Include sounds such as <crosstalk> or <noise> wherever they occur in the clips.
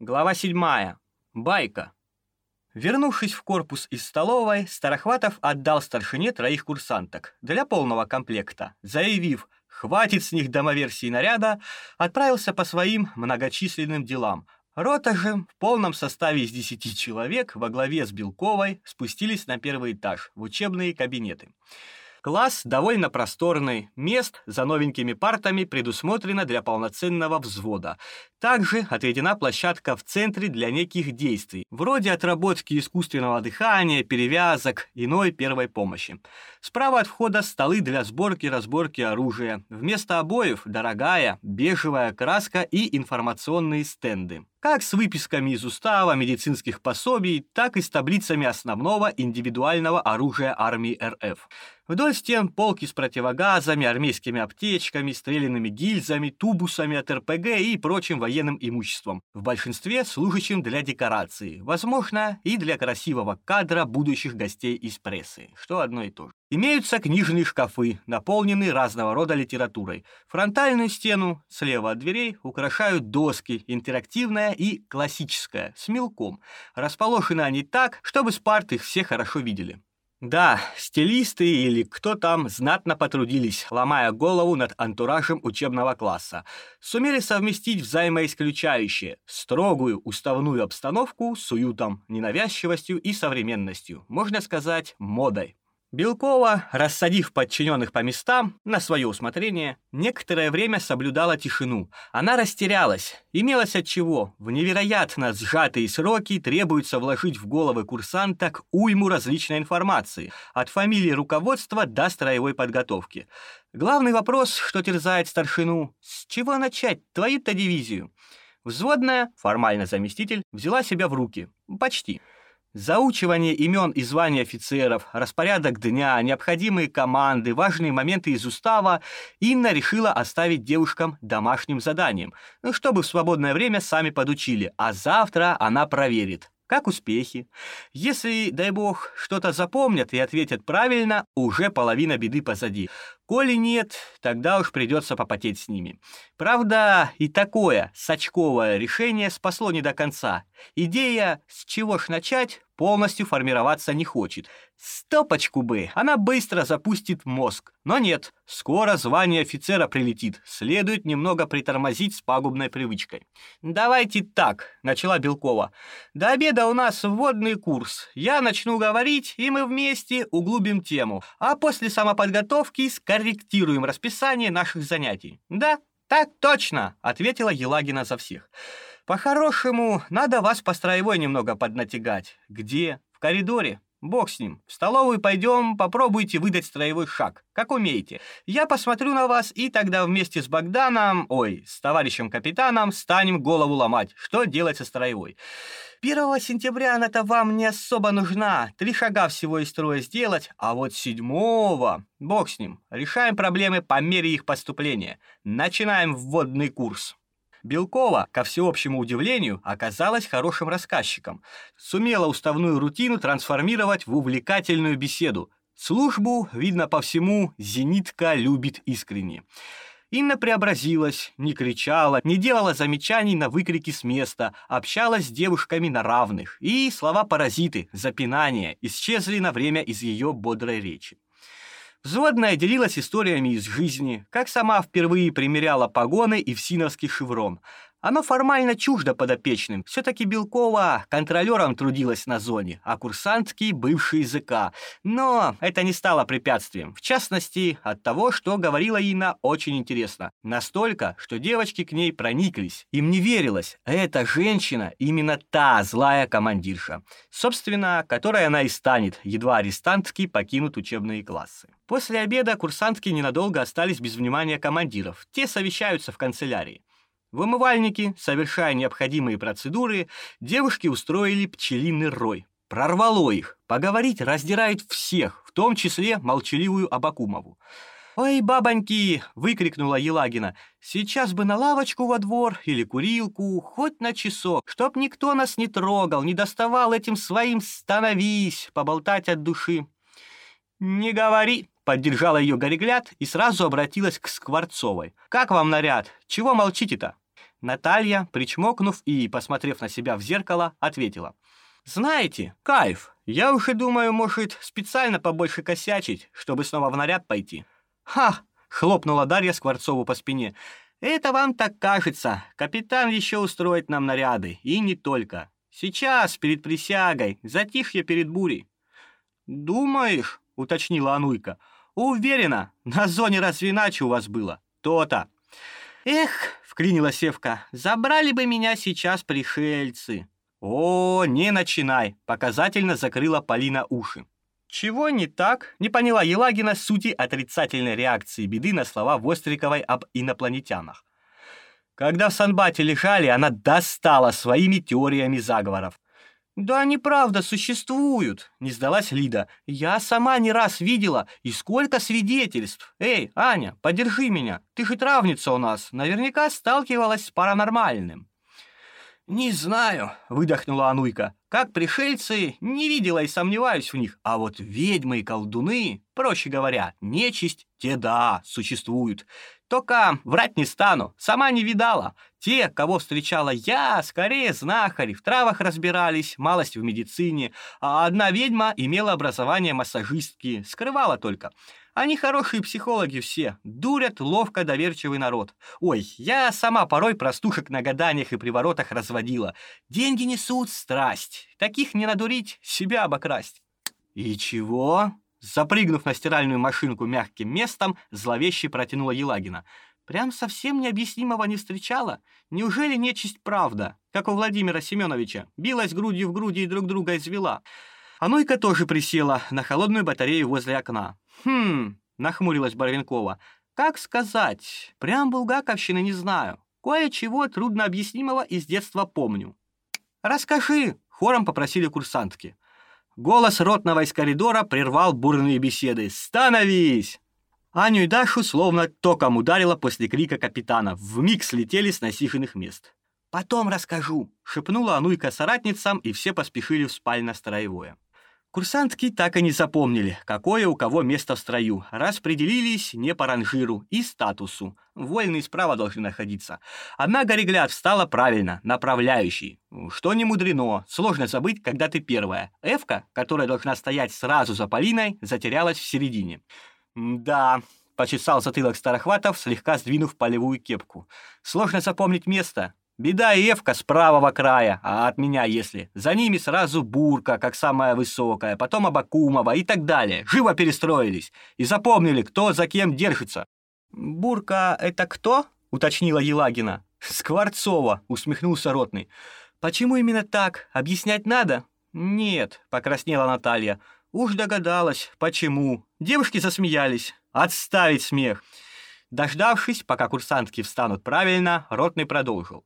Глава 7. Байка. Вернувшись в корпус из столовой, Старохватов отдал старшине троих курсанток для полного комплекта, заявив «хватит с них домоверсии наряда», отправился по своим многочисленным делам. Рота же в полном составе из десяти человек во главе с Белковой спустились на первый этаж в учебные кабинеты. Класс довольно просторный, мест за новенькими партами предусмотрено для полноценного взвода. Также отведена площадка в центре для неких действий, вроде отработки искусственного дыхания, перевязок, иной первой помощи. Справа от входа столы для сборки и разборки оружия. Вместо обоев дорогая бежевая краска и информационные стенды как с выписками из устава, медицинских пособий, так и с таблицами основного индивидуального оружия армии РФ. Вдоль стен полки с противогазами, армейскими аптечками, стрелянными гильзами, тубусами от РПГ и прочим военным имуществом, в большинстве служащим для декорации, возможно, и для красивого кадра будущих гостей из прессы, что одно и то же. Имеются книжные шкафы, наполненные разного рода литературой. Фронтальную стену слева от дверей украшают доски, интерактивная и классическая, с мелком. Расположены они так, чтобы с парт их все хорошо видели. Да, стилисты или кто там знатно потрудились, ломая голову над антуражем учебного класса. Сумели совместить взаимоисключающие, строгую уставную обстановку с уютом, ненавязчивостью и современностью, можно сказать, модой. Белкова, рассадив подчиненных по местам на свое усмотрение, некоторое время соблюдала тишину. Она растерялась. Имелось от чего. В невероятно сжатые сроки требуется вложить в головы курсанток уйму различной информации, от фамилии руководства до строевой подготовки. Главный вопрос, что терзает старшину, с чего начать твою-то дивизию? Взводная, формально заместитель, взяла себя в руки. Почти. Заучивание имен и званий офицеров, распорядок дня, необходимые команды, важные моменты из устава Инна решила оставить девушкам домашним заданием, ну, чтобы в свободное время сами подучили, а завтра она проверит. Как успехи? Если, дай бог, что-то запомнят и ответят правильно, уже половина беды позади. Коли нет, тогда уж придется попотеть с ними. Правда, и такое сачковое решение спасло не до конца. Идея, с чего ж начать, полностью формироваться не хочет. Стопочку бы, она быстро запустит мозг. Но нет, скоро звание офицера прилетит. Следует немного притормозить с пагубной привычкой. «Давайте так», — начала Белкова. «До обеда у нас вводный курс. Я начну говорить, и мы вместе углубим тему. А после самоподготовки скорректируем расписание наших занятий». «Да, так точно», — ответила Елагина за всех. По-хорошему, надо вас по строевой немного поднатягать. Где? В коридоре? Бог с ним. В столовую пойдем, попробуйте выдать строевой шаг, как умеете. Я посмотрю на вас, и тогда вместе с Богданом, ой, с товарищем капитаном, станем голову ломать, что делать со строевой. 1 сентября она-то вам не особо нужна, три шага всего из строя сделать, а вот седьмого, бог с ним, решаем проблемы по мере их поступления. Начинаем вводный курс. Белкова, ко всеобщему удивлению, оказалась хорошим рассказчиком. Сумела уставную рутину трансформировать в увлекательную беседу. Службу, видно по всему, зенитка любит искренне. Инна преобразилась, не кричала, не делала замечаний на выкрики с места, общалась с девушками на равных, и слова-паразиты, запинания исчезли на время из ее бодрой речи. Взводная делилась историями из жизни, как сама впервые примеряла погоны и всиновский шеврон, оно формально чуждо подопечным. Все-таки Белкова контролером трудилась на зоне, а курсантский — бывший языка. Но это не стало препятствием. В частности, от того, что говорила Инна, очень интересно. Настолько, что девочки к ней прониклись. Им не верилось. Эта женщина именно та злая командирша. Собственно, которой она и станет, едва арестантки покинут учебные классы. После обеда курсантки ненадолго остались без внимания командиров. Те совещаются в канцелярии. В умывальнике, совершая необходимые процедуры, девушки устроили пчелиный рой. Прорвало их. Поговорить раздирает всех, в том числе молчаливую Абакумову. «Ой, бабоньки!» — выкрикнула Елагина. «Сейчас бы на лавочку во двор или курилку, хоть на часок, чтоб никто нас не трогал, не доставал этим своим «становись», поболтать от души». «Не говори!» Поддержала ее Горегляд и сразу обратилась к Скворцовой. «Как вам наряд? Чего молчите-то?» Наталья, причмокнув и посмотрев на себя в зеркало, ответила. «Знаете, кайф. Я уж и думаю, может, специально побольше косячить, чтобы снова в наряд пойти». «Ха!» — хлопнула Дарья Скворцову по спине. «Это вам так кажется. Капитан еще устроит нам наряды. И не только. Сейчас, перед присягой, затихье перед бурей». «Думаешь?» — уточнила Ануйка. «Уверена, на зоне разве иначе у вас было? То-то». «Эх!» — вклинила Севка. «Забрали бы меня сейчас пришельцы». «О, не начинай!» — показательно закрыла Полина уши. Чего не так, не поняла Елагина сути отрицательной реакции беды на слова Востриковой об инопланетянах. Когда в Санбате лежали, она достала своими теориями заговоров. «Да они правда существуют», — не сдалась Лида. «Я сама не раз видела, и сколько свидетельств. Эй, Аня, подержи меня, ты же травница у нас, наверняка сталкивалась с паранормальным». «Не знаю», — выдохнула Ануйка. «Как пришельцы, не видела и сомневаюсь в них. А вот ведьмы и колдуны, проще говоря, нечисть, те да, существуют. Только врать не стану, сама не видала. Те, кого встречала я, скорее знахари, в травах разбирались, малость в медицине, а одна ведьма имела образование массажистки, скрывала только. Они хорошие психологи все, дурят ловко доверчивый народ. Ой, я сама порой простушек на гаданиях и приворотах разводила. Деньги несут страсть. Таких не надурить, себя обокрасть. И чего? Запрыгнув на стиральную машинку мягким местом, зловеще протянула Елагина. Прям совсем необъяснимого не встречала? Неужели нечисть правда, как у Владимира Семеновича, билась грудью в груди и друг друга извела? Анойка тоже присела на холодную батарею возле окна. «Хм...» — нахмурилась Барвинкова. «Как сказать? Прям булгаковщины не знаю. Кое-чего труднообъяснимого из детства помню». «Расскажи!» — хором попросили курсантки. Голос ротного из коридора прервал бурные беседы. «Становись!» Аню и Дашу словно током ударило после крика капитана. Вмиг слетели с насиженных мест. «Потом расскажу», — шепнула Ануйка соратницам, и все поспешили в спально-строевое. Курсантки так и не запомнили, какое у кого место в строю. Распределились не по ранжиру и статусу. Вольные справа должны находиться. Одна горегляд встала правильно, направляющий. Что не мудрено, сложно забыть, когда ты первая. Эвка, которая должна стоять сразу за Полиной, затерялась в середине. «Да», — почесал затылок Старохватов, слегка сдвинув полевую кепку. «Сложно запомнить место. Беда и Эвка с правого края, а от меня если. За ними сразу Бурка, как самая высокая, потом Абакумова и так далее. Живо перестроились и запомнили, кто за кем держится. «Бурка — это кто?» — уточнила Елагина. «Скворцова», — усмехнулся Ротный. «Почему именно так? Объяснять надо?» «Нет», — покраснела Наталья. «Уж догадалась, почему». Девушки засмеялись. «Отставить смех!» Дождавшись, пока курсантки встанут правильно, Ротный продолжил.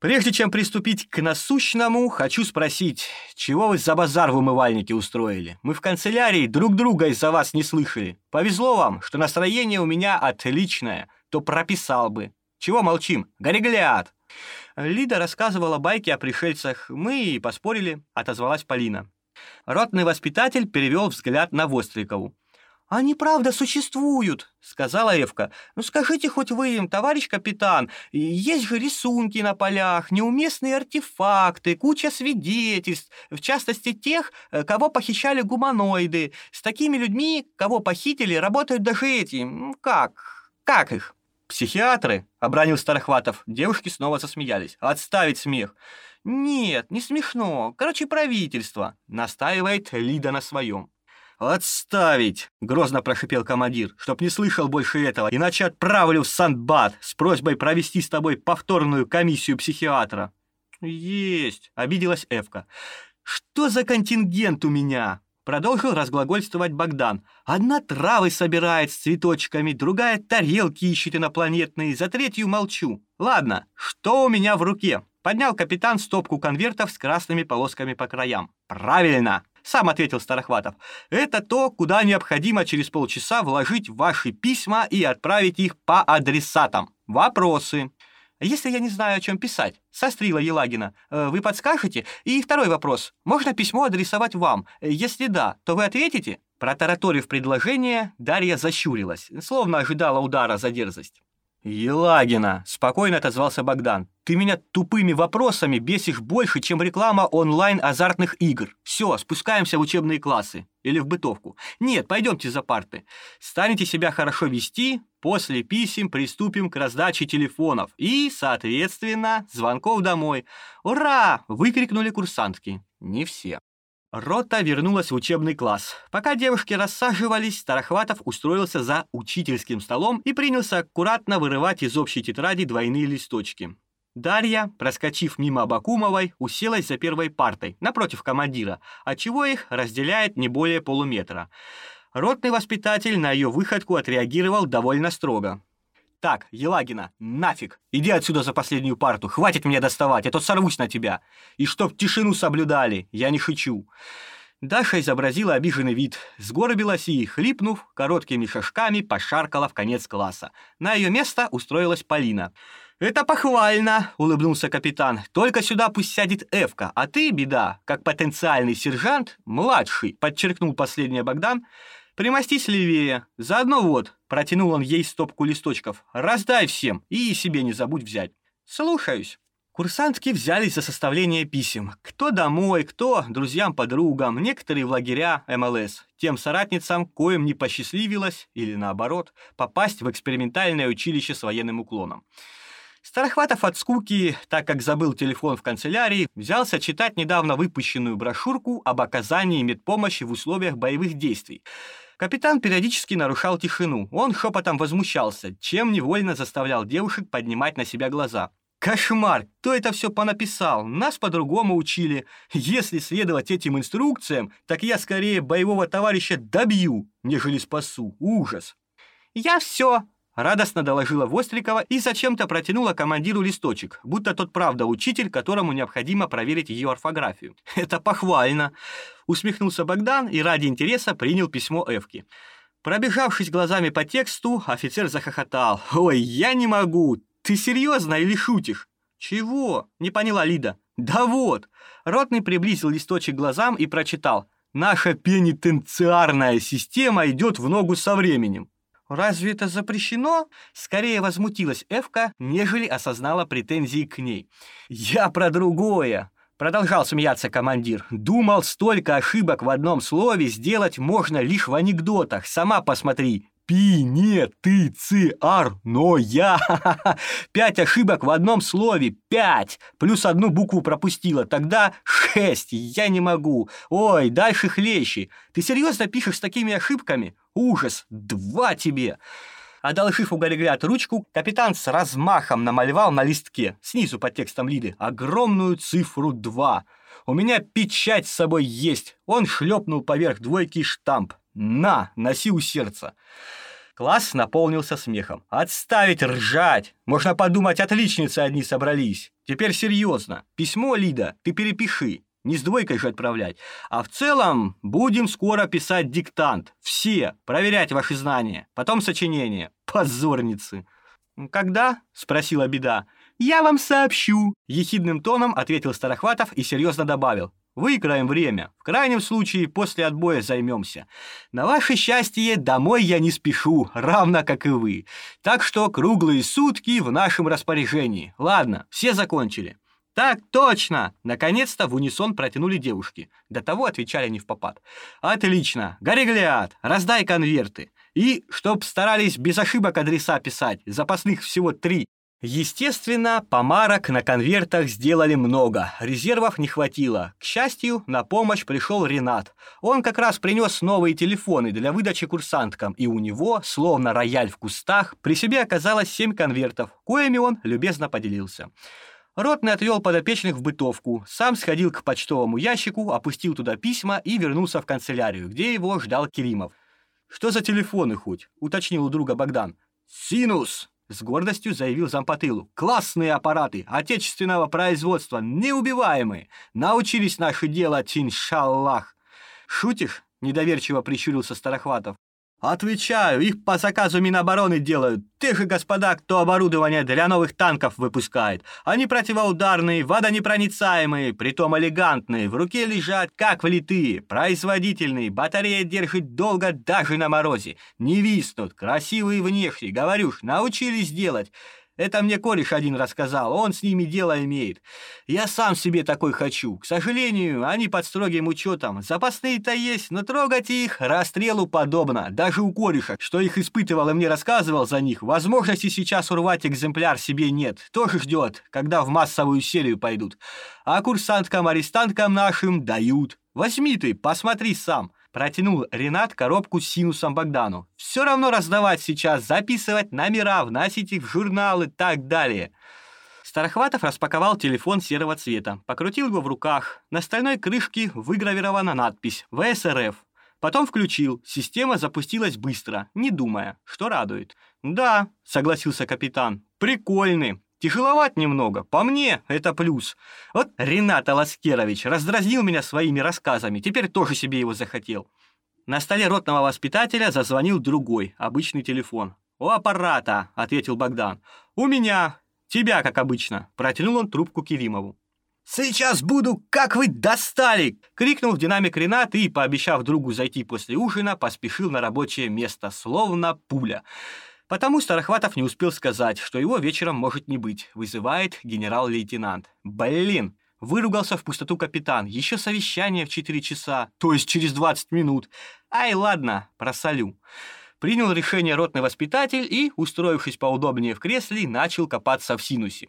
«Прежде чем приступить к насущному, хочу спросить, чего вы за базар в умывальнике устроили? Мы в канцелярии друг друга из-за вас не слышали. Повезло вам, что настроение у меня отличное, то прописал бы. Чего молчим? Горегляд!» Лида рассказывала байки о пришельцах. Мы и поспорили, отозвалась Полина. Ротный воспитатель перевел взгляд на Вострикову. «Они правда существуют», — сказала Эвка. «Ну скажите хоть вы им, товарищ капитан, есть же рисунки на полях, неуместные артефакты, куча свидетельств, в частности тех, э, кого похищали гуманоиды. С такими людьми, кого похитили, работают даже эти... Как? Как их?» «Психиатры?» — обронил Старохватов. Девушки снова засмеялись. «Отставить смех!» «Нет, не смешно. Короче, правительство», — настаивает Лида на своем. «Отставить!» — грозно прошипел командир, чтоб не слышал больше этого, иначе отправлю в Сандбад с просьбой провести с тобой повторную комиссию психиатра. «Есть!» — обиделась Эвка. «Что за контингент у меня?» Продолжил разглагольствовать Богдан. «Одна травы собирает с цветочками, другая тарелки ищет инопланетные, за третью молчу. Ладно, что у меня в руке?» Поднял капитан стопку конвертов с красными полосками по краям. «Правильно!» Сам ответил Старохватов. Это то, куда необходимо через полчаса вложить ваши письма и отправить их по адресатам. Вопросы. Если я не знаю, о чем писать, сострила Елагина, э, вы подскажете? И второй вопрос. Можно письмо адресовать вам? Если да, то вы ответите? Протараторив предложение, Дарья защурилась, словно ожидала удара за дерзость. «Елагина!» — спокойно отозвался Богдан. «Ты меня тупыми вопросами бесишь больше, чем реклама онлайн азартных игр. Все, спускаемся в учебные классы. Или в бытовку. Нет, пойдемте за парты. Станете себя хорошо вести, после писем приступим к раздаче телефонов и, соответственно, звонков домой. Ура!» — выкрикнули курсантки. Не все. Рота вернулась в учебный класс. Пока девушки рассаживались, Старохватов устроился за учительским столом и принялся аккуратно вырывать из общей тетради двойные листочки. Дарья, проскочив мимо Абакумовой, уселась за первой партой, напротив командира, отчего их разделяет не более полуметра. Ротный воспитатель на ее выходку отреагировал довольно строго. «Так, Елагина, нафиг! Иди отсюда за последнюю парту, хватит меня доставать, а то сорвусь на тебя! И чтоб тишину соблюдали, я не хочу!» Даша изобразила обиженный вид, сгорбилась и, хлипнув, короткими шажками пошаркала в конец класса. На ее место устроилась Полина. «Это похвально!» — улыбнулся капитан. «Только сюда пусть сядет Эвка, а ты, беда, как потенциальный сержант, младший», — подчеркнул последний Богдан, — Примостись левее. Заодно вот, протянул он ей стопку листочков. Раздай всем и себе не забудь взять. Слушаюсь. Курсантки взялись за составление писем. Кто домой, кто друзьям-подругам, некоторые в лагеря МЛС. Тем соратницам, коим не посчастливилось, или наоборот, попасть в экспериментальное училище с военным уклоном. Старохватов от скуки, так как забыл телефон в канцелярии, взялся читать недавно выпущенную брошюрку об оказании медпомощи в условиях боевых действий. Капитан периодически нарушал тишину. Он шепотом возмущался, чем невольно заставлял девушек поднимать на себя глаза. Кошмар! Кто это все понаписал? Нас по-другому учили. Если следовать этим инструкциям, так я скорее боевого товарища добью, нежели спасу. Ужас! Я все, Радостно доложила Вострикова и зачем-то протянула командиру листочек, будто тот правда учитель, которому необходимо проверить ее орфографию. <laughs> «Это похвально!» Усмехнулся Богдан и ради интереса принял письмо Эвки. Пробежавшись глазами по тексту, офицер захохотал. «Ой, я не могу! Ты серьезно или шутишь?» «Чего?» — не поняла Лида. «Да вот!» Ротный приблизил листочек глазам и прочитал. «Наша пенитенциарная система идет в ногу со временем. «Разве это запрещено?» Скорее возмутилась Эвка, нежели осознала претензии к ней. «Я про другое!» Продолжал смеяться командир. «Думал, столько ошибок в одном слове сделать можно лишь в анекдотах. Сама посмотри. Пи, не, ты, ци, ар, но я. <laughs> Пять ошибок в одном слове. Пять. Плюс одну букву пропустила. Тогда шесть. Я не могу. Ой, дальше хлещи. Ты серьезно пишешь с такими ошибками? Ужас. Два тебе. Одолжив у Горегляд ручку, капитан с размахом намалевал на листке, снизу под текстом Лиды, огромную цифру 2. «У меня печать с собой есть!» Он шлепнул поверх двойки штамп. «На, носи у сердца!» Класс наполнился смехом. «Отставить ржать! Можно подумать, отличницы одни собрались. Теперь серьезно. Письмо, Лида, ты перепиши. Не с двойкой же отправлять. А в целом будем скоро писать диктант. Все. Проверять ваши знания. Потом сочинение. Позорницы. «Когда?» — спросила беда. «Я вам сообщу», — ехидным тоном ответил Старохватов и серьезно добавил. Выиграем время. В крайнем случае, после отбоя займемся. На ваше счастье, домой я не спешу, равно как и вы. Так что круглые сутки в нашем распоряжении. Ладно, все закончили. Так точно! Наконец-то в унисон протянули девушки. До того отвечали не в попад. Отлично. Горегляд, раздай конверты. И чтоб старались без ошибок адреса писать. Запасных всего три. Естественно, помарок на конвертах сделали много, резервов не хватило. К счастью, на помощь пришел Ренат. Он как раз принес новые телефоны для выдачи курсанткам, и у него, словно рояль в кустах, при себе оказалось семь конвертов, коими он любезно поделился. Ротный отвел подопечных в бытовку, сам сходил к почтовому ящику, опустил туда письма и вернулся в канцелярию, где его ждал Керимов. «Что за телефоны хоть?» — уточнил у друга Богдан. «Синус!» С гордостью заявил зампотылу. «Классные аппараты, отечественного производства, неубиваемые. Научились наше делать, иншаллах!» «Шутишь?» — недоверчиво прищурился Старохватов. Отвечаю, их по заказу Минобороны делают. Те же господа, кто оборудование для новых танков выпускает. Они противоударные, водонепроницаемые, притом элегантные, в руке лежат, как влитые, производительные, батарея держит долго даже на морозе. Не виснут, красивые внешне, говорю ж, научились делать. Это мне кореш один рассказал, он с ними дело имеет. Я сам себе такой хочу. К сожалению, они под строгим учетом. Запасные-то есть, но трогать их расстрелу подобно. Даже у кореша, что их испытывал и мне рассказывал за них, возможности сейчас урвать экземпляр себе нет. Тоже ждет, когда в массовую серию пойдут. А курсанткам-арестанткам нашим дают. Возьми ты, посмотри сам. Протянул Ренат коробку с синусом Богдану. «Все равно раздавать сейчас, записывать номера, вносить их в журналы и так далее». Старохватов распаковал телефон серого цвета, покрутил его в руках. На стальной крышке выгравирована надпись «ВСРФ». Потом включил. Система запустилась быстро, не думая, что радует. «Да», — согласился капитан, — «прикольный. Тяжеловат немного, по мне это плюс. Вот Ренат Аласкерович раздразнил меня своими рассказами, теперь тоже себе его захотел. На столе ротного воспитателя зазвонил другой, обычный телефон. «У аппарата», — ответил Богдан. «У меня. Тебя, как обычно», — протянул он трубку Керимову. «Сейчас буду, как вы достали!» — крикнул в динамик Ренат и, пообещав другу зайти после ужина, поспешил на рабочее место, словно пуля. Потому Старохватов не успел сказать, что его вечером может не быть, вызывает генерал-лейтенант. Блин, выругался в пустоту капитан. Еще совещание в 4 часа, то есть через 20 минут. Ай, ладно, просолю. Принял решение ротный воспитатель и, устроившись поудобнее в кресле, начал копаться в синусе.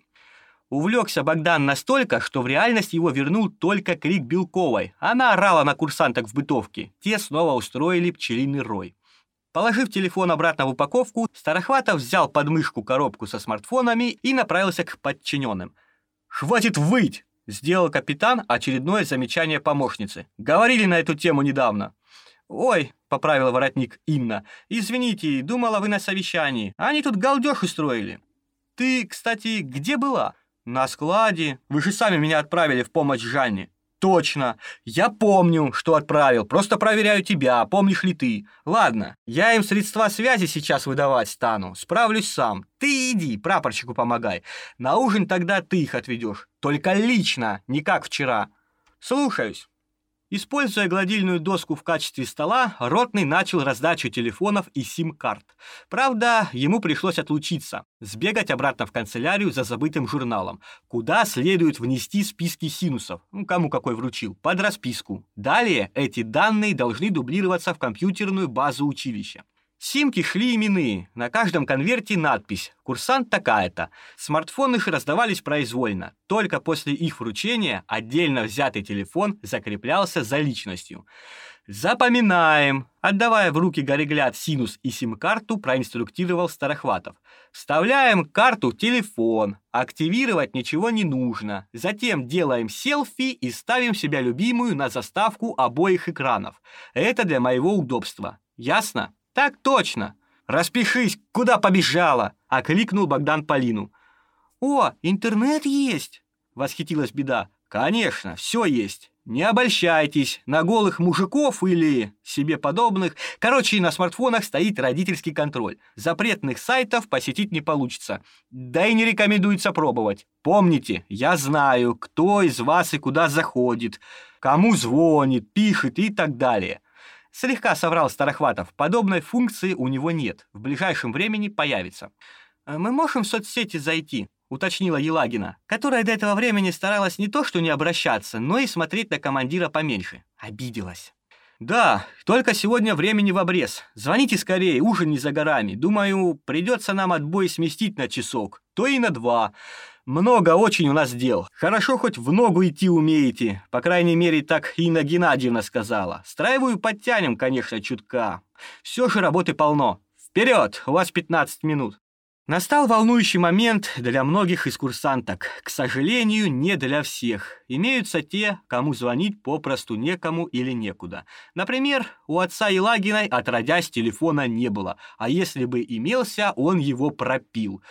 Увлекся Богдан настолько, что в реальность его вернул только крик Белковой. Она орала на курсанток в бытовке. Те снова устроили пчелиный рой. Положив телефон обратно в упаковку, Старохватов взял под мышку коробку со смартфонами и направился к подчиненным. «Хватит выть!» — сделал капитан очередное замечание помощницы. «Говорили на эту тему недавно». «Ой», — поправила воротник Инна, — «извините, думала, вы на совещании. Они тут галдеж устроили». «Ты, кстати, где была?» «На складе. Вы же сами меня отправили в помощь Жанне». Точно. Я помню, что отправил. Просто проверяю тебя, помнишь ли ты. Ладно, я им средства связи сейчас выдавать стану. Справлюсь сам. Ты иди, прапорщику помогай. На ужин тогда ты их отведешь. Только лично, не как вчера. Слушаюсь. Используя гладильную доску в качестве стола, Ротный начал раздачу телефонов и сим-карт. Правда, ему пришлось отлучиться, сбегать обратно в канцелярию за забытым журналом, куда следует внести списки синусов, ну, кому какой вручил, под расписку. Далее эти данные должны дублироваться в компьютерную базу училища. Симки шли именные, на каждом конверте надпись «Курсант такая-то». Смартфоны же раздавались произвольно. Только после их вручения отдельно взятый телефон закреплялся за личностью. Запоминаем. Отдавая в руки Горегляд синус и сим-карту, проинструктировал Старохватов. Вставляем карту в телефон. Активировать ничего не нужно. Затем делаем селфи и ставим себя любимую на заставку обоих экранов. Это для моего удобства. Ясно? «Так точно! Распишись, куда побежала!» — окликнул Богдан Полину. «О, интернет есть!» — восхитилась беда. «Конечно, все есть. Не обольщайтесь, на голых мужиков или себе подобных. Короче, на смартфонах стоит родительский контроль. Запретных сайтов посетить не получится. Да и не рекомендуется пробовать. Помните, я знаю, кто из вас и куда заходит, кому звонит, пишет и так далее. Слегка соврал Старохватов. Подобной функции у него нет. В ближайшем времени появится. «Э, «Мы можем в соцсети зайти», — уточнила Елагина, которая до этого времени старалась не то что не обращаться, но и смотреть на командира поменьше. Обиделась. «Да, только сегодня времени в обрез. Звоните скорее, ужин не за горами. Думаю, придется нам отбой сместить на часок, то и на два. Много очень у нас дел. Хорошо хоть в ногу идти умеете. По крайней мере, так Инна Геннадьевна сказала. Страйвую подтянем, конечно, чутка. Все же работы полно. Вперед, у вас 15 минут. Настал волнующий момент для многих из курсанток. К сожалению, не для всех. Имеются те, кому звонить попросту некому или некуда. Например, у отца Елагиной отродясь телефона не было, а если бы имелся, он его пропил.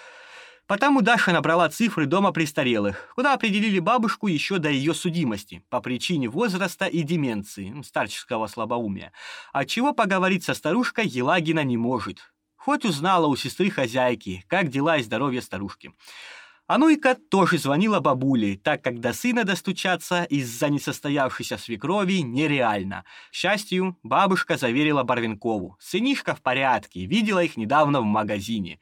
Потому Даша набрала цифры дома престарелых, куда определили бабушку еще до ее судимости по причине возраста и деменции, старческого слабоумия, отчего поговорить со старушкой Елагина не может. Хоть узнала у сестры хозяйки, как дела и здоровье старушки. Ануйка тоже звонила бабуле, так как до сына достучаться из-за несостоявшейся свекрови нереально. К счастью, бабушка заверила Барвинкову. Сынишка в порядке, видела их недавно в магазине.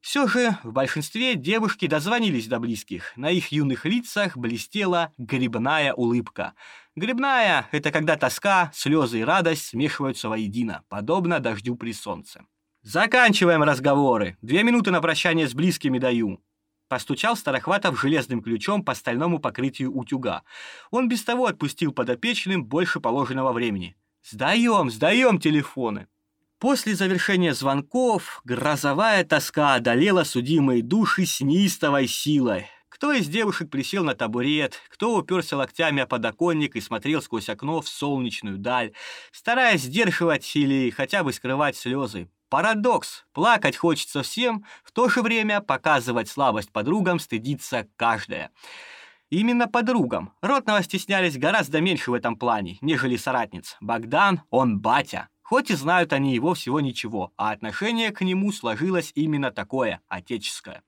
Все же в большинстве девушки дозвонились до близких. На их юных лицах блестела грибная улыбка. Грибная — это когда тоска, слезы и радость смешиваются воедино, подобно дождю при солнце. «Заканчиваем разговоры. Две минуты на прощание с близкими даю». Постучал Старохватов железным ключом по стальному покрытию утюга. Он без того отпустил подопечным больше положенного времени. «Сдаем, сдаем телефоны!» После завершения звонков грозовая тоска одолела судимые души с неистовой силой. Кто из девушек присел на табурет, кто уперся локтями о подоконник и смотрел сквозь окно в солнечную даль, стараясь сдерживать или хотя бы скрывать слезы. Парадокс. Плакать хочется всем, в то же время показывать слабость подругам стыдится каждая. Именно подругам. Ротного стеснялись гораздо меньше в этом плане, нежели соратниц. Богдан, он батя. Хоть и знают они его всего ничего, а отношение к нему сложилось именно такое, отеческое.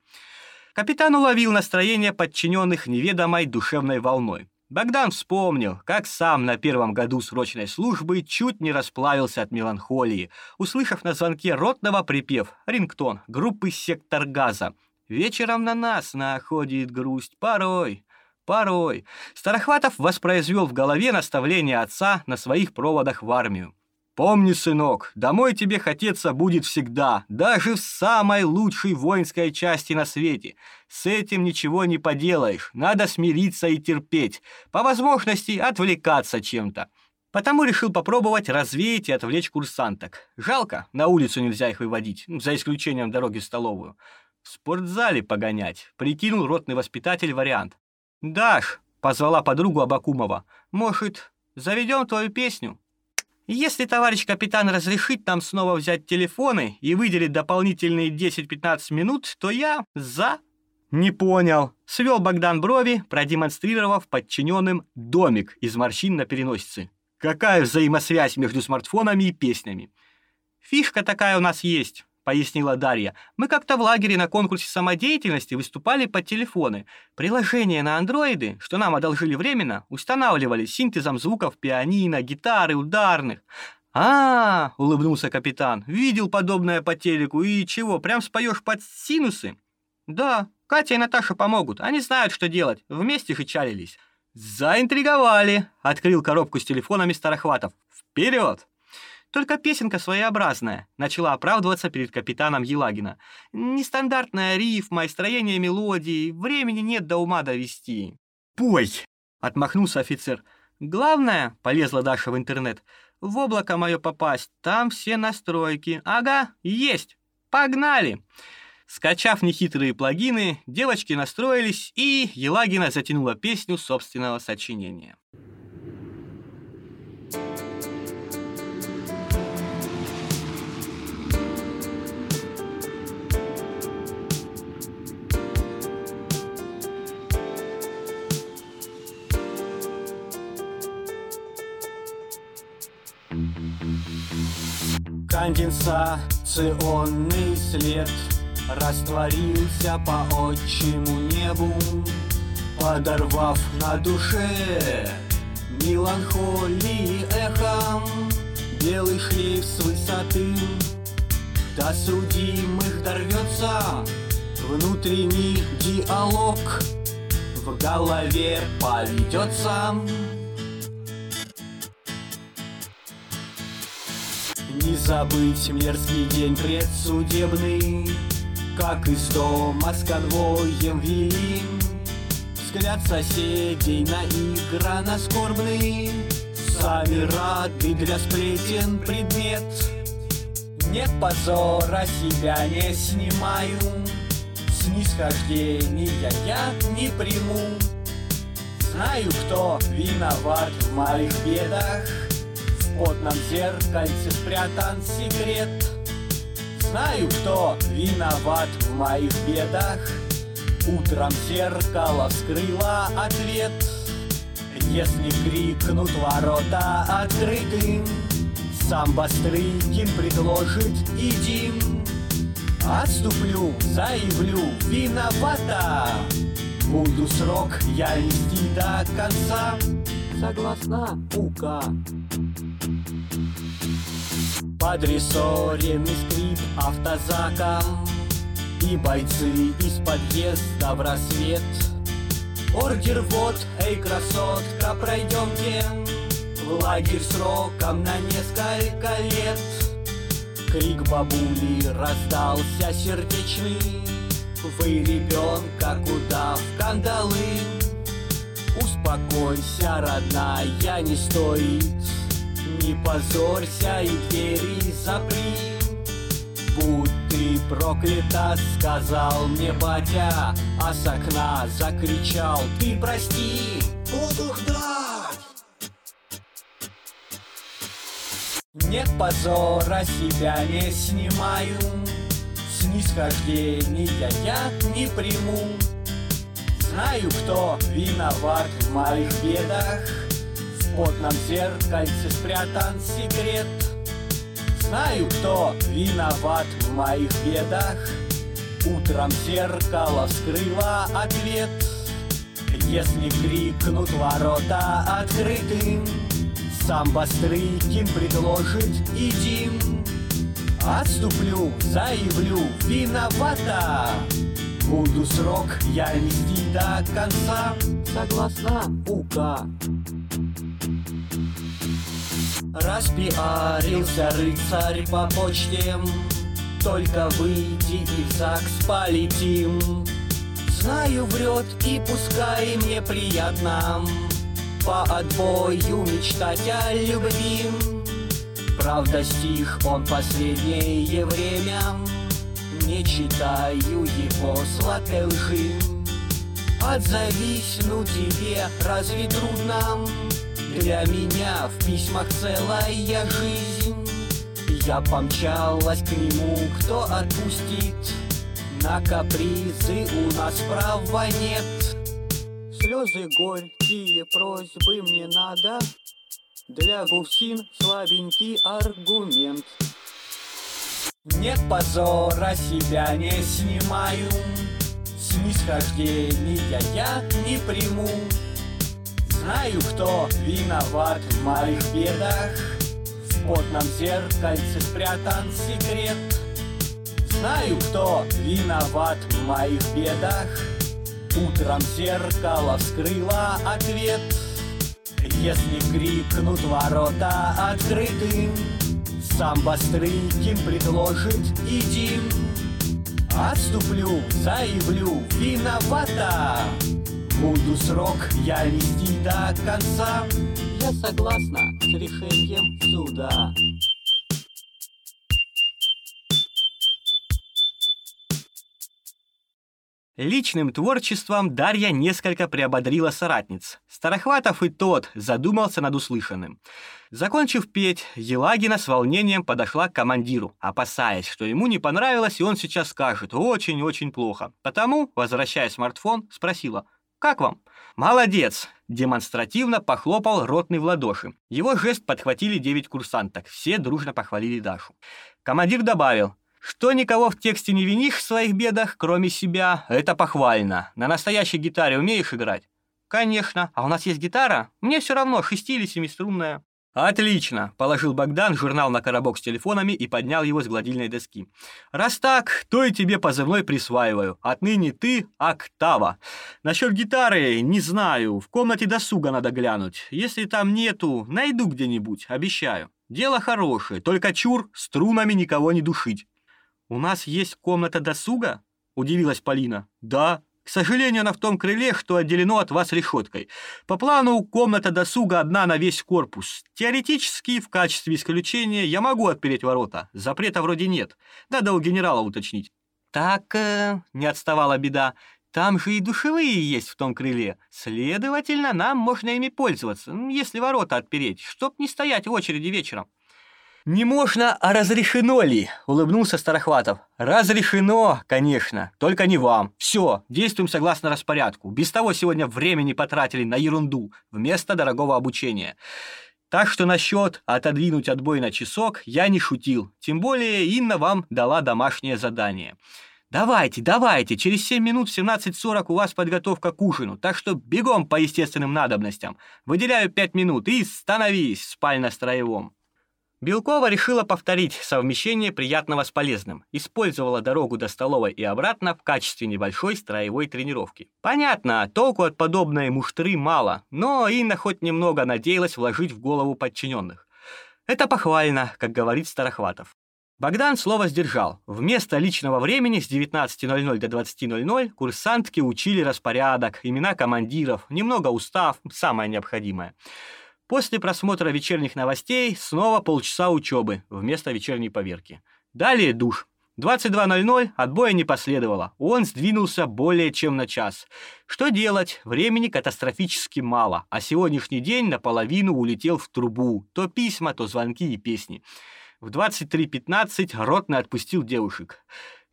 Капитан уловил настроение подчиненных неведомой душевной волной. Богдан вспомнил, как сам на первом году срочной службы чуть не расплавился от меланхолии, услышав на звонке ротного припев «Рингтон» группы «Сектор газа». «Вечером на нас находит грусть порой». Порой. Старохватов воспроизвел в голове наставление отца на своих проводах в армию. Помни, сынок, домой тебе хотеться будет всегда, даже в самой лучшей воинской части на свете. С этим ничего не поделаешь, надо смириться и терпеть, по возможности отвлекаться чем-то. Потому решил попробовать развеять и отвлечь курсанток. Жалко, на улицу нельзя их выводить, за исключением дороги в столовую. В спортзале погонять, прикинул ротный воспитатель вариант. «Даш», — позвала подругу Абакумова, — «может, заведем твою песню?» Если товарищ капитан разрешит нам снова взять телефоны и выделит дополнительные 10-15 минут, то я за. Не понял. Свел Богдан брови, продемонстрировав подчиненным домик из морщин на переносице. Какая взаимосвязь между смартфонами и песнями? Фишка такая у нас есть пояснила Дарья. Мы как-то в лагере на конкурсе самодеятельности выступали по телефоны. Приложения на андроиды, что нам одолжили временно, устанавливали синтезом звуков пианино, гитары, ударных. А, -а, -а улыбнулся капитан. Видел подобное по телеку и чего, прям споешь под синусы? Да, Катя и Наташа помогут. Они знают, что делать. Вместе же чалились. Заинтриговали, открыл коробку с телефонами Старохватов. Вперед! Только песенка своеобразная, начала оправдываться перед капитаном Елагина. Нестандартная рифма и строение мелодии, времени нет до ума довести. Пой! Отмахнулся офицер. Главное, полезла Даша в интернет, в облако мое попасть, там все настройки. Ага, есть! Погнали! Скачав нехитрые плагины, девочки настроились, и Елагина затянула песню собственного сочинения. Конденсационный след. Растворился по отчему небу Подорвав на душе Меланхолии эхом. Белый шлейф с высоты До судимых дорвется. Внутренний диалог В голове поведется забыть мерзкий день предсудебный Как из дома с конвоем вели Взгляд соседей на игра на скорбный Сами рады для сплетен предмет. Нет позора, себя не снимаю Снисхождения я не приму. Знаю, кто виноват в моих бедах потном зеркальце спрятан секрет. Знаю, кто виноват в моих бедах. Утром зеркало вскрыло ответ. Если крикнут ворота открытым Сам Бастрыкин предложит «Идим» Отступлю, заявлю, виновата. Буду срок я нести до конца Согласно УК Подрессоренный скрип автозака И бойцы из подъезда в рассвет. Ордер вот, эй, красотка, пройдемте В лагерь сроком на несколько лет. Крик бабули раздался сердечный Вы ребенка куда в кандалы Успокойся, родная, не стоит. Не позорься и двери запри Будь ты проклята, сказал мне батя А с окна закричал, ты прости Буду ждать! Нет позора, себя не снимаю. Снисхождения я не приму Знаю, кто виноват в моих бедах. В потном зеркальце спрятан секрет. Знаю, кто виноват в моих бедах. Утром зеркало вскрыло ответ. Если крикнут ворота открытым Сам Бастрыкин предложит «Идим» Отступлю, заявлю, виновата Буду срок я нести до конца. Согласно УК Распиарился рыцарь по почте. Только выйди и в ЗАГС полетим. Знаю, врет и пускай мне приятно. По отбою мечтать о любви. Правда, стих он последнее время Не читаю его сладкой Отзовись, ну тебе разве трудно? Для меня в письмах целая жизнь. Я помчалась к нему, кто отпустит? На капризы у нас права нет. Слезы горькие, просьбы мне надо. Для гусин слабенький аргумент Нет позора, себя не снимаю. Снисхождения я не приму. Знаю, кто виноват в моих бедах. В потном зеркальце спрятан секрет. Знаю, кто виноват в моих бедах. Утром зеркало вскрыло ответ. Если крикнут ворота открытым Сам Бастрыкин предложит «Идим» Отступлю, заявлю, виновата. Буду срок я нести до конца. Я согласна с решением суда Личным творчеством Дарья несколько приободрила соратниц. Старохватов и тот задумался над услышанным. Закончив петь, Елагина с волнением подошла к командиру, опасаясь, что ему не понравилось, и он сейчас скажет «очень-очень плохо». Потому, возвращая смартфон, спросила «Как вам?» «Молодец!» – демонстративно похлопал ротный в ладоши. Его жест подхватили девять курсанток, все дружно похвалили Дашу. Командир добавил что никого в тексте не винишь в своих бедах, кроме себя, это похвально. На настоящей гитаре умеешь играть? Конечно. А у нас есть гитара? Мне все равно, шести или семиструнная. «Отлично!» – положил Богдан журнал на коробок с телефонами и поднял его с гладильной доски. «Раз так, то и тебе позывной присваиваю. Отныне ты Октава. Насчет гитары не знаю, в комнате досуга надо глянуть. Если там нету, найду где-нибудь, обещаю. Дело хорошее, только чур, струнами никого не душить». «У нас есть комната досуга?» – удивилась Полина. «Да. К сожалению, она в том крыле, что отделено от вас решеткой. По плану комната досуга одна на весь корпус. Теоретически, в качестве исключения, я могу отпереть ворота. Запрета вроде нет. Надо у генерала уточнить». «Так, э, не отставала беда. Там же и душевые есть в том крыле. Следовательно, нам можно ими пользоваться, если ворота отпереть, чтоб не стоять в очереди вечером». «Не можно, а разрешено ли?» — улыбнулся Старохватов. «Разрешено, конечно, только не вам. Все, действуем согласно распорядку. Без того сегодня времени потратили на ерунду, вместо дорогого обучения. Так что насчет отодвинуть отбой на часок я не шутил. Тем более Инна вам дала домашнее задание. Давайте, давайте, через 7 минут в 17.40 у вас подготовка к ужину, так что бегом по естественным надобностям. Выделяю 5 минут и становись в спально-строевом. Белкова решила повторить совмещение приятного с полезным. Использовала дорогу до столовой и обратно в качестве небольшой строевой тренировки. Понятно, толку от подобной муштры мало, но Инна хоть немного надеялась вложить в голову подчиненных. Это похвально, как говорит Старохватов. Богдан слово сдержал. Вместо личного времени с 19.00 до 20.00 курсантки учили распорядок, имена командиров, немного устав, самое необходимое. После просмотра вечерних новостей снова полчаса учебы вместо вечерней поверки. Далее душ. 22.00 отбоя не последовало. Он сдвинулся более чем на час. Что делать? Времени катастрофически мало, а сегодняшний день наполовину улетел в трубу. То письма, то звонки и песни. В 23.15 Ротный отпустил девушек.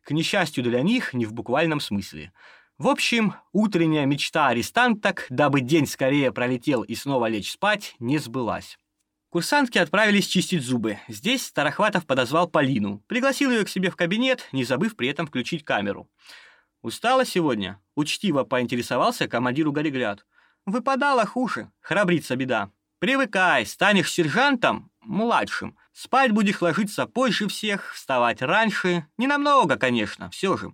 К несчастью для них, не в буквальном смысле. В общем, утренняя мечта арестанток, дабы день скорее пролетел и снова лечь спать, не сбылась. Курсантки отправились чистить зубы. Здесь Старохватов подозвал Полину, пригласил ее к себе в кабинет, не забыв при этом включить камеру. «Устала сегодня?» — учтиво поинтересовался командиру Горегляд. «Выпадала хуже, храбрится беда. Привыкай, станешь сержантом, младшим. Спать будешь ложиться позже всех, вставать раньше. Ненамного, конечно, все же.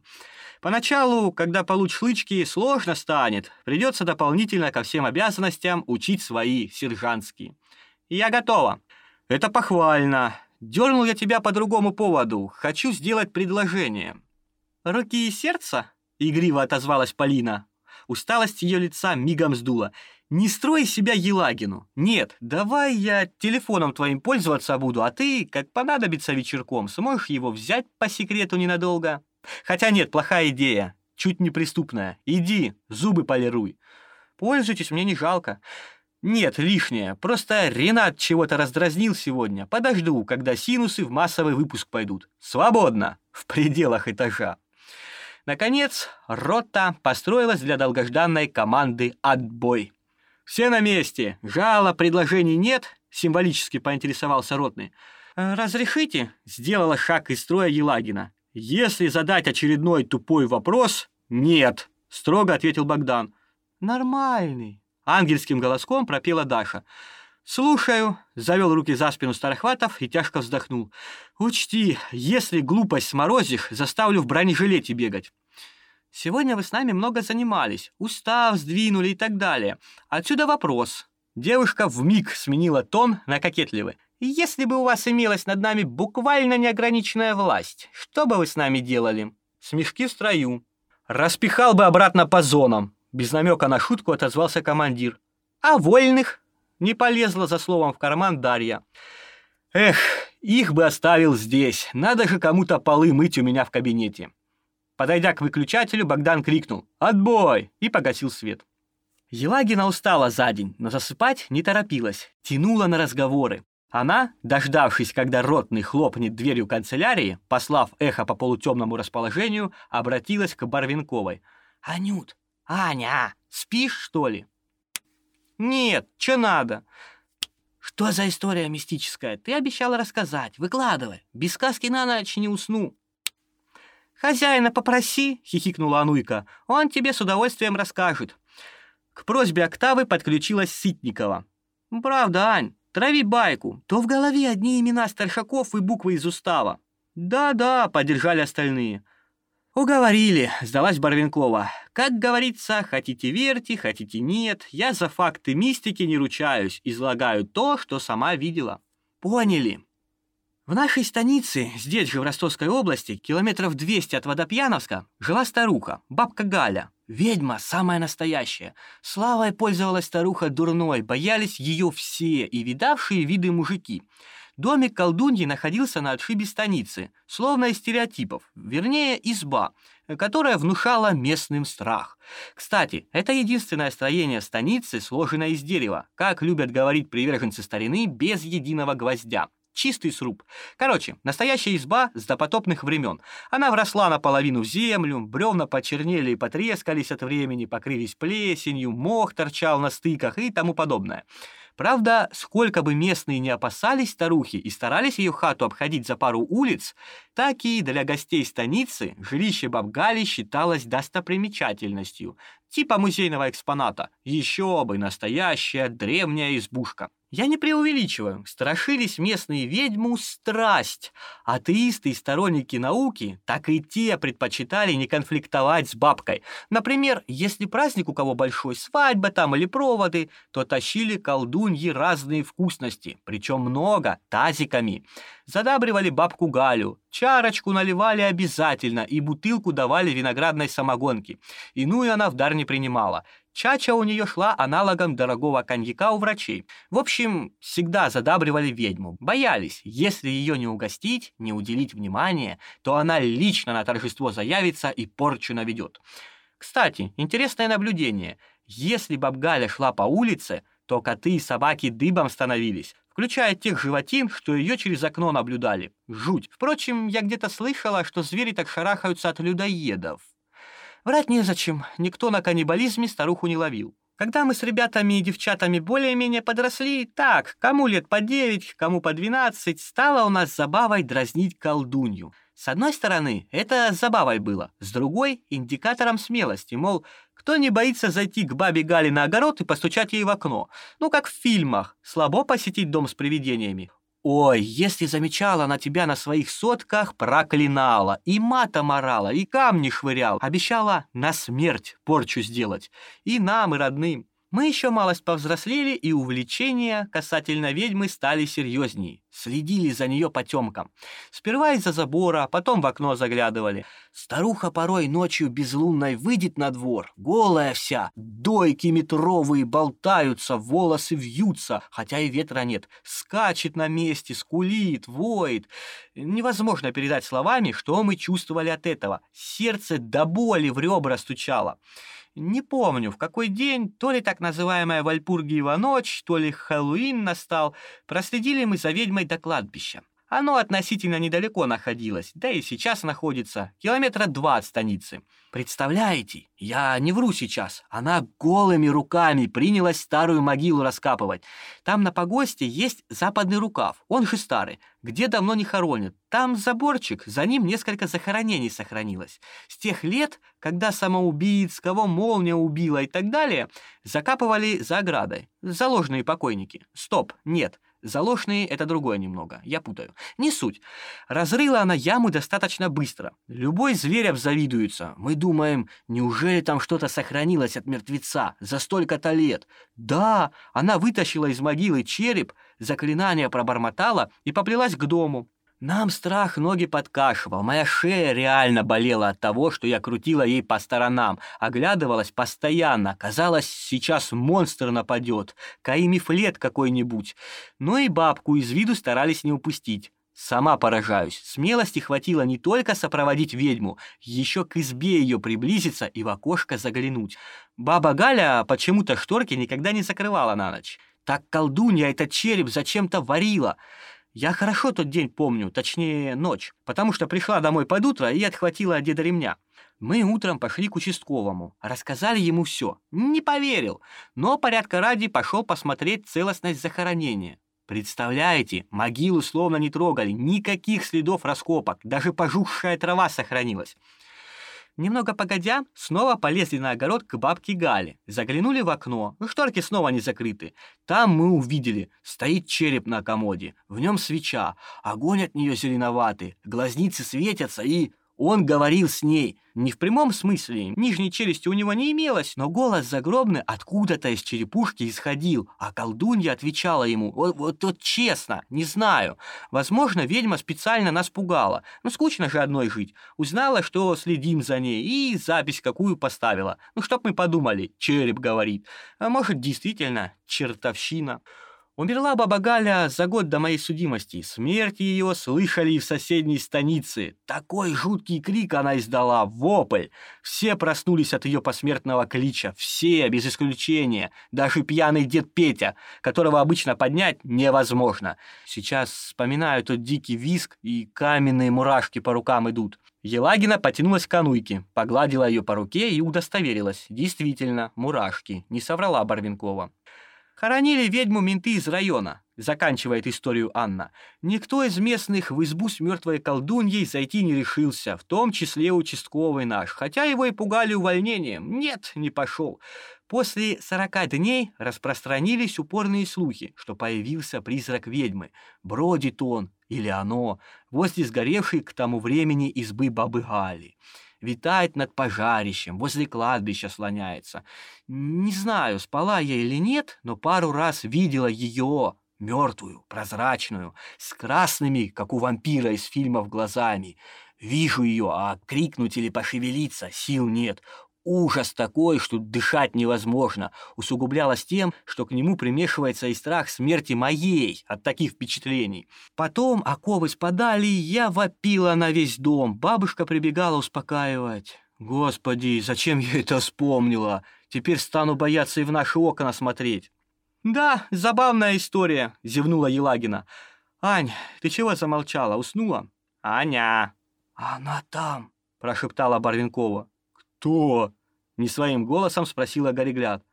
Поначалу, когда получишь лычки, сложно станет. Придется дополнительно ко всем обязанностям учить свои сержантские. Я готова. Это похвально. Дернул я тебя по другому поводу. Хочу сделать предложение. Руки и сердце? Игриво отозвалась Полина. Усталость ее лица мигом сдула. «Не строй себя Елагину. Нет, давай я телефоном твоим пользоваться буду, а ты, как понадобится вечерком, сможешь его взять по секрету ненадолго». Хотя нет, плохая идея. Чуть неприступная. Иди, зубы полируй. Пользуйтесь, мне не жалко. Нет, лишнее. Просто Ренат чего-то раздразнил сегодня. Подожду, когда синусы в массовый выпуск пойдут. Свободно. В пределах этажа. Наконец, рота построилась для долгожданной команды «Отбой». «Все на месте. Жала, предложений нет?» — символически поинтересовался ротный. «Разрешите?» — сделала шаг из строя Елагина. «Если задать очередной тупой вопрос, нет», — строго ответил Богдан. «Нормальный», — ангельским голоском пропела Даша. «Слушаю», — завел руки за спину Старохватов и тяжко вздохнул. «Учти, если глупость сморозишь, заставлю в бронежилете бегать». «Сегодня вы с нами много занимались, устав сдвинули и так далее. Отсюда вопрос». Девушка вмиг сменила тон на кокетливый. Если бы у вас имелась над нами буквально неограниченная власть, что бы вы с нами делали? Смешки в строю. Распихал бы обратно по зонам. Без намека на шутку отозвался командир. А вольных? Не полезла за словом в карман Дарья. Эх, их бы оставил здесь. Надо же кому-то полы мыть у меня в кабинете. Подойдя к выключателю, Богдан крикнул «Отбой!» и погасил свет. Елагина устала за день, но засыпать не торопилась, тянула на разговоры. Она, дождавшись, когда ротный хлопнет дверью канцелярии, послав эхо по полутемному расположению, обратилась к Барвинковой. «Анют, Аня, спишь, что ли?» «Нет, что надо?» «Что за история мистическая? Ты обещала рассказать. Выкладывай. Без сказки на ночь не усну». «Хозяина попроси», — хихикнула Ануйка. «Он тебе с удовольствием расскажет». К просьбе Октавы подключилась Ситникова. «Правда, Ань, Трави байку, то в голове одни имена старшаков и буквы из устава. Да-да, поддержали остальные. Уговорили, сдалась Барвинкова. Как говорится, хотите верьте, хотите нет, я за факты мистики не ручаюсь, излагаю то, что сама видела. Поняли. В нашей станице, здесь же в Ростовской области, километров 200 от Водопьяновска, жила старуха, бабка Галя. Ведьма самая настоящая. Славой пользовалась старуха дурной, боялись ее все и видавшие виды мужики. Домик колдуньи находился на отшибе станицы, словно из стереотипов, вернее, изба, которая внушала местным страх. Кстати, это единственное строение станицы, сложенное из дерева, как любят говорить приверженцы старины, без единого гвоздя. Чистый сруб. Короче, настоящая изба с допотопных времен. Она вросла наполовину в землю, бревна почернели и потрескались от времени, покрылись плесенью, мох торчал на стыках и тому подобное. Правда, сколько бы местные не опасались старухи и старались ее хату обходить за пару улиц, так и для гостей станицы жилище Бабгали считалось достопримечательностью, типа музейного экспоната. Еще бы, настоящая древняя избушка. Я не преувеличиваю, страшились местные ведьму страсть. Атеисты и сторонники науки, так и те предпочитали не конфликтовать с бабкой. Например, если праздник у кого большой, свадьба там или проводы, то тащили колдуньи разные вкусности, причем много, тазиками. Задабривали бабку Галю, чарочку наливали обязательно и бутылку давали виноградной самогонки. Иную она в дар не принимала. Чача у нее шла аналогом дорогого коньяка у врачей. В общем, всегда задабривали ведьму. Боялись, если ее не угостить, не уделить внимания, то она лично на торжество заявится и порчу наведет. Кстати, интересное наблюдение. Если бабгаля шла по улице, то коты и собаки дыбом становились, включая тех животин, что ее через окно наблюдали. Жуть. Впрочем, я где-то слышала, что звери так шарахаются от людоедов. Врать незачем, никто на каннибализме старуху не ловил. Когда мы с ребятами и девчатами более-менее подросли, так, кому лет по девять, кому по двенадцать, стало у нас забавой дразнить колдунью. С одной стороны, это забавой было, с другой — индикатором смелости, мол, кто не боится зайти к бабе Гале на огород и постучать ей в окно? Ну, как в фильмах, слабо посетить дом с привидениями. Ой, если замечала она тебя на своих сотках, проклинала, и матом орала, и камни швырял, обещала на смерть порчу сделать. И нам, и родным. Мы еще малость повзрослели, и увлечения касательно ведьмы стали серьезнее. Следили за нее потемкам. Сперва из-за забора, потом в окно заглядывали. Старуха порой ночью безлунной выйдет на двор, голая вся, дойки метровые болтаются, волосы вьются, хотя и ветра нет, скачет на месте, скулит, воет. Невозможно передать словами, что мы чувствовали от этого. Сердце до боли в ребра стучало. Не помню, в какой день, то ли так называемая Вальпургиева ночь, то ли Хэллоуин настал, проследили мы за ведьмой до кладбища. Оно относительно недалеко находилось, да и сейчас находится, километра два от станицы. Представляете, я не вру сейчас, она голыми руками принялась старую могилу раскапывать. Там на погосте есть западный рукав, он же старый, где давно не хоронят. Там заборчик, за ним несколько захоронений сохранилось. С тех лет, когда самоубийц, кого молния убила и так далее, закапывали за оградой. Заложенные покойники. Стоп, нет, Заложные — это другое немного, я путаю. Не суть. Разрыла она яму достаточно быстро. Любой зверь обзавидуется. Мы думаем, неужели там что-то сохранилось от мертвеца за столько-то лет? Да, она вытащила из могилы череп, заклинание пробормотала и поплелась к дому. Нам страх ноги подкашивал, моя шея реально болела от того, что я крутила ей по сторонам, оглядывалась постоянно, казалось, сейчас монстр нападет, каимифлет какой-нибудь. Но и бабку из виду старались не упустить. Сама поражаюсь, смелости хватило не только сопроводить ведьму, еще к избе ее приблизиться и в окошко заглянуть. Баба Галя почему-то шторки никогда не закрывала на ночь. Так колдунья этот череп зачем-то варила. Я хорошо тот день помню, точнее ночь, потому что пришла домой под утро и отхватила от деда ремня. Мы утром пошли к участковому, рассказали ему все. Не поверил, но порядка ради пошел посмотреть целостность захоронения. Представляете, могилу словно не трогали, никаких следов раскопок, даже пожухшая трава сохранилась. Немного погодя, снова полезли на огород к бабке Гале. Заглянули в окно. Ну, шторки снова не закрыты. Там мы увидели. Стоит череп на комоде. В нем свеча. Огонь от нее зеленоватый. Глазницы светятся и... Он говорил с ней. Не в прямом смысле, нижней челюсти у него не имелось, но голос загробный откуда-то из черепушки исходил, а колдунья отвечала ему, вот, вот, вот честно, не знаю. Возможно, ведьма специально нас пугала, ну скучно же одной жить. Узнала, что следим за ней, и запись какую поставила. Ну чтоб мы подумали, череп говорит. А может, действительно, чертовщина. Умерла баба Галя за год до моей судимости. Смерть ее слышали и в соседней станице. Такой жуткий крик она издала, вопль. Все проснулись от ее посмертного клича. Все, без исключения. Даже пьяный дед Петя, которого обычно поднять невозможно. Сейчас вспоминаю тот дикий виск, и каменные мурашки по рукам идут. Елагина потянулась к Ануйке, погладила ее по руке и удостоверилась. Действительно, мурашки. Не соврала Барвинкова. Хоронили ведьму менты из района, заканчивает историю Анна. Никто из местных в избу с мертвой колдуньей зайти не решился, в том числе участковый наш, хотя его и пугали увольнением. Нет, не пошел. После сорока дней распространились упорные слухи, что появился призрак ведьмы. Бродит он, или оно, возле сгоревшей к тому времени избы бабы Гали витает над пожарищем, возле кладбища слоняется. Не знаю, спала я или нет, но пару раз видела ее, мертвую, прозрачную, с красными, как у вампира из фильмов, глазами. Вижу ее, а крикнуть или пошевелиться сил нет. Ужас такой, что дышать невозможно, усугублялось тем, что к нему примешивается и страх смерти моей от таких впечатлений. Потом оковы спадали, и я вопила на весь дом. Бабушка прибегала успокаивать. Господи, зачем я это вспомнила? Теперь стану бояться и в наши окна смотреть. Да, забавная история, зевнула Елагина. Ань, ты чего замолчала, уснула? Аня. Она там, прошептала Барвинкова. «Кто?» — не своим голосом спросила Горегляд.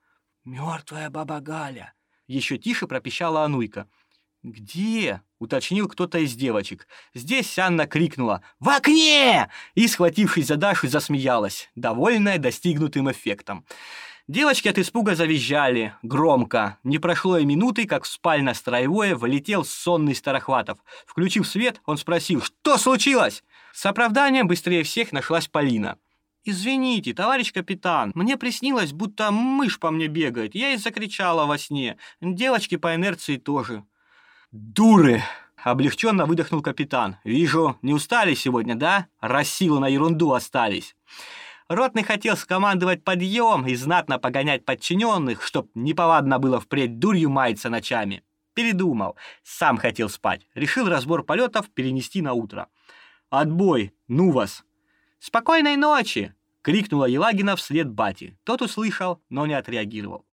«Мертвая баба Галя», — еще тише пропищала Ануйка. «Где?» — уточнил кто-то из девочек. Здесь Анна крикнула «В окне!» и, схватившись за Дашу, засмеялась, довольная достигнутым эффектом. Девочки от испуга завизжали, громко. Не прошло и минуты, как в спально-строевое влетел сонный Старохватов. Включив свет, он спросил «Что случилось?» С оправданием быстрее всех нашлась Полина. «Извините, товарищ капитан, мне приснилось, будто мышь по мне бегает. Я и закричала во сне. Девочки по инерции тоже». «Дуры!» — облегченно выдохнул капитан. «Вижу, не устали сегодня, да? Рассилу на ерунду остались». Ротный хотел скомандовать подъем и знатно погонять подчиненных, чтоб неповадно было впредь дурью маяться ночами. Передумал. Сам хотел спать. Решил разбор полетов перенести на утро. «Отбой! Ну вас!» «Спокойной ночи!» — крикнула Елагина вслед бати. Тот услышал, но не отреагировал.